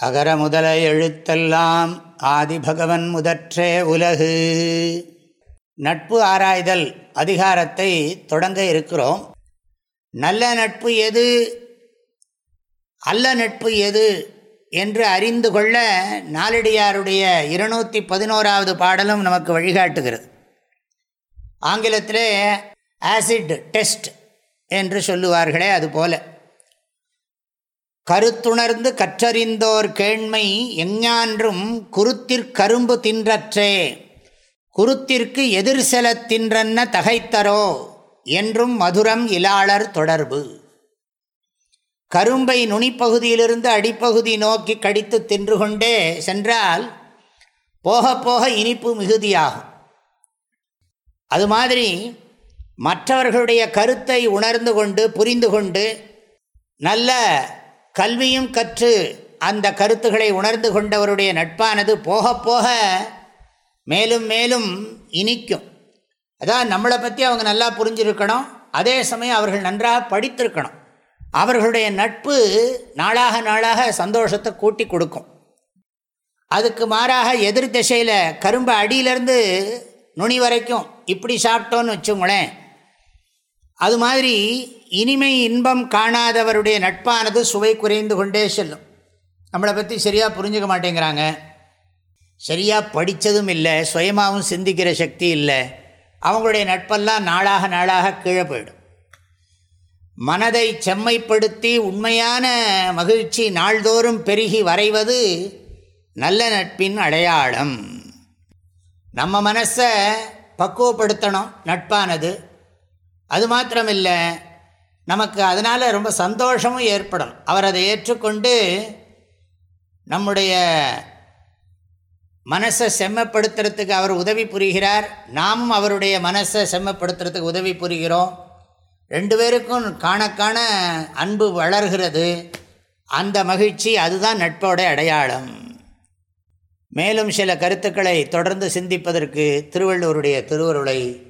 அகர முதல எழுத்தெல்லாம் ஆதிபகவன் முதற்றே உலகு. நட்பு ஆராய்தல் அதிகாரத்தை தொடங்க இருக்கிறோம். நல்ல நட்பு எது? அல்ல நட்பு எது? என்று அறிந்து கொள்ள நாலடியாருடைய இருநூற்றி பதினோராவது பாடலும் நமக்கு வழிகாட்டுகிறது. ஆங்கிலத்திலே ஆசிட் டெஸ்ட் என்று சொல்லுவார்களே அதுபோல். கருத்துணர்ந்து கற்றறிந்தோர் கேண்மை எஞ்ஞான்றும் குருத்திற்கரும்பு தின்றற்றே. குருத்திற்கு எதிர் செல தின்றன்ன தகைத்தரோ? என்றும் மதுரம் இலாளர் தொடர்பு. கரும்பை நுனிப்பகுதியிலிருந்து அடிப்பகுதி நோக்கி கடித்து தின்று கொண்டே சென்றால் போக போக இனிப்பு மிகுதியாகும். அது மாதிரி மற்றவர்களுடைய கருத்தை உணர்ந்து கொண்டு புரிந்து கொண்டு நல்ல கல்வியும் கற்று அந்த கருத்துக்களை உணர்ந்து கொண்டவருடைய நட்பானது போக போக மேலும் மேலும் இனிக்கும். அதான் நம்மளை பற்றி அவங்க நல்லா புரிஞ்சிருக்கணும். அதே சமயம் அவர்கள் நன்றாக படித்திருக்கணும். அவர்களுடைய நட்பு நாளாக நாளாக சந்தோஷத்தை கூட்டி கொடுக்கும். அதுக்கு மாறாக எதிர் திசையில் கரும்பு அடியிலேருந்து நுனி வரைக்கும் இப்படி சாப்பிட்டோன்னு வச்சுங்களேன். அது மாதிரி இனிமை இன்பம் காணாதவருடைய நட்பானது சுவை குறைந்து கொண்டே செல்லும். நம்மளை பற்றி சரியாக புரிஞ்சுக்க மாட்டேங்கிறாங்க. சரியாக படித்ததும் இல்லை சுயமாகவும் சிந்திக்கிற சக்தி இல்லை. அவங்களுடைய நட்பெல்லாம் நாளாக நாளாக கீழே போயிடும். மனதை செம்மைப்படுத்தி உண்மையான மகிழ்ச்சி நாள்தோறும் பெருகி வரைவது நல்ல நட்பின் அடையாளம். நம்ம மனசை பக்குவப்படுத்தணும் நட்பானது. அது மாத்திரமில்லை நமக்கு அதனால் ரொம்ப சந்தோஷமும் ஏற்படும். அவர் அதை ஏற்றுக்கொண்டு நம்முடைய மனசை செம்மப்படுத்துறதுக்கு அவர் உதவி புரிகிறார். நாமும் அவருடைய மனசை செம்மப்படுத்துறதுக்கு உதவி புரிகிறோம். ரெண்டு பேருக்கும் காண காண அன்பு வளர்கிறது. அந்த மகிழ்ச்சி அதுதான் நட்போட அடையாளம். மேலும் சில கருத்துக்களை தொடர்ந்து சிந்திப்பதற்கு திருவள்ளுவருடைய திருவருளை